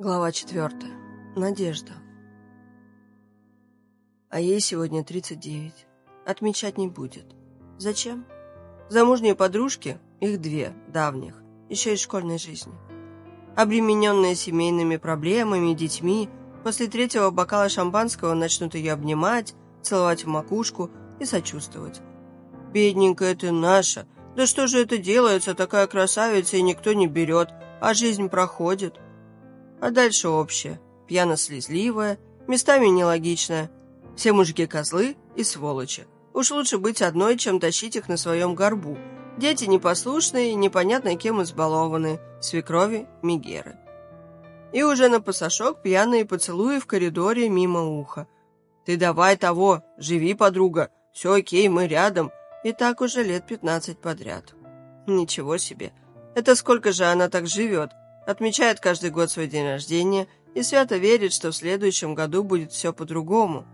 Глава четвертая. Надежда. А ей сегодня 39. Отмечать не будет. Зачем? Замужние подружки, их две, давних, еще из школьной жизни. Обремененные семейными проблемами, детьми, после третьего бокала шампанского начнут ее обнимать, целовать в макушку и сочувствовать. «Бедненькая ты наша! Да что же это делается, такая красавица, и никто не берет, а жизнь проходит!» А дальше общее. Пьяно-слезливое, местами нелогичное. Все мужики козлы и сволочи. Уж лучше быть одной, чем тащить их на своем горбу. Дети непослушные, непонятно кем избалованные, свекрови, мигеры. И уже на пасашок пьяные поцелуи в коридоре мимо уха. «Ты давай того, живи, подруга, все окей, мы рядом». И так уже лет пятнадцать подряд. Ничего себе. Это сколько же она так живет? Отмечает каждый год свой день рождения и свято верит, что в следующем году будет все по-другому.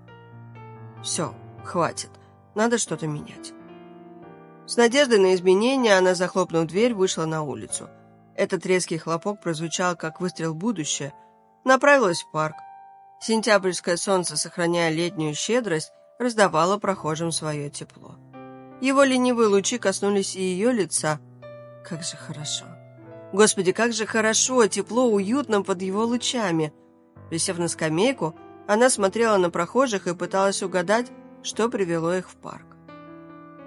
Все, хватит, надо что-то менять. С надеждой на изменения она, захлопнув дверь, вышла на улицу. Этот резкий хлопок прозвучал, как выстрел в будущее. Направилась в парк. Сентябрьское солнце, сохраняя летнюю щедрость, раздавало прохожим свое тепло. Его ленивые лучи коснулись и ее лица. Как же хорошо. Господи, как же хорошо, тепло, уютно под его лучами. Присев на скамейку, она смотрела на прохожих и пыталась угадать, что привело их в парк.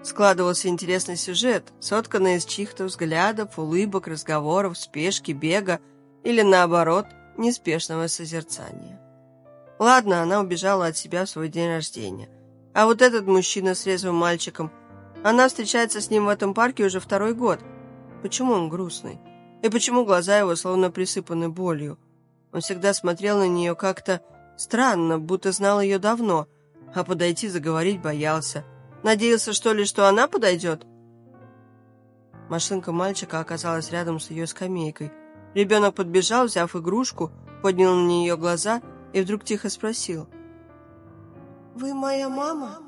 Складывался интересный сюжет, сотканный из чьих-то взглядов, улыбок, разговоров, спешки, бега или, наоборот, неспешного созерцания. Ладно, она убежала от себя в свой день рождения. А вот этот мужчина с резвым мальчиком, она встречается с ним в этом парке уже второй год. Почему он грустный? И почему глаза его словно присыпаны болью? Он всегда смотрел на нее как-то странно, будто знал ее давно, а подойти заговорить боялся. Надеялся, что ли, что она подойдет? Машинка мальчика оказалась рядом с ее скамейкой. Ребенок подбежал, взяв игрушку, поднял на нее глаза и вдруг тихо спросил. «Вы моя мама?»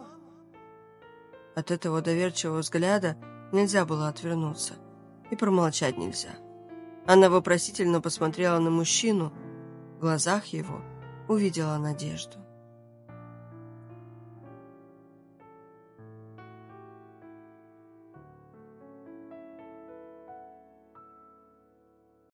От этого доверчивого взгляда нельзя было отвернуться, и промолчать нельзя. Она вопросительно посмотрела на мужчину. В глазах его увидела надежду.